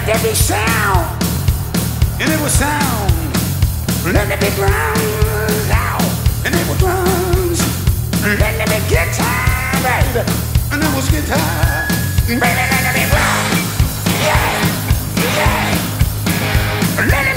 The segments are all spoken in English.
Let there be sound. And it was sound. Let there be drums out. And it was drums. Let there be guitar, baby. And it was guitar. Baby, let there be rock. Yeah, yeah. Let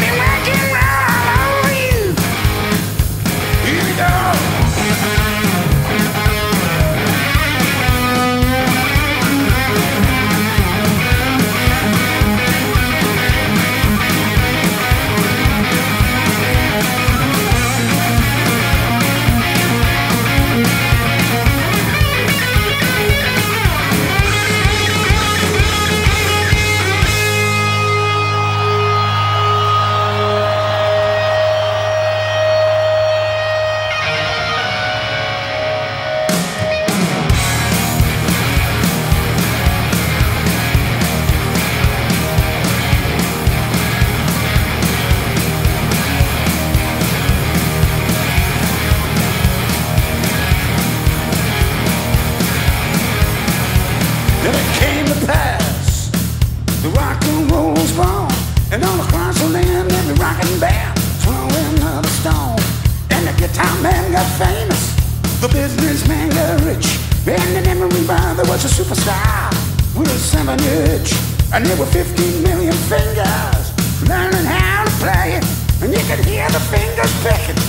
an itch, and there were 15 million fingers learning how to play it. And you could hear the fingers picking.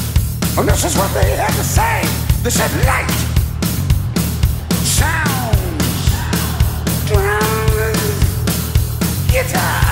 And this is what they had to say. They said light, sounds drums, guitar.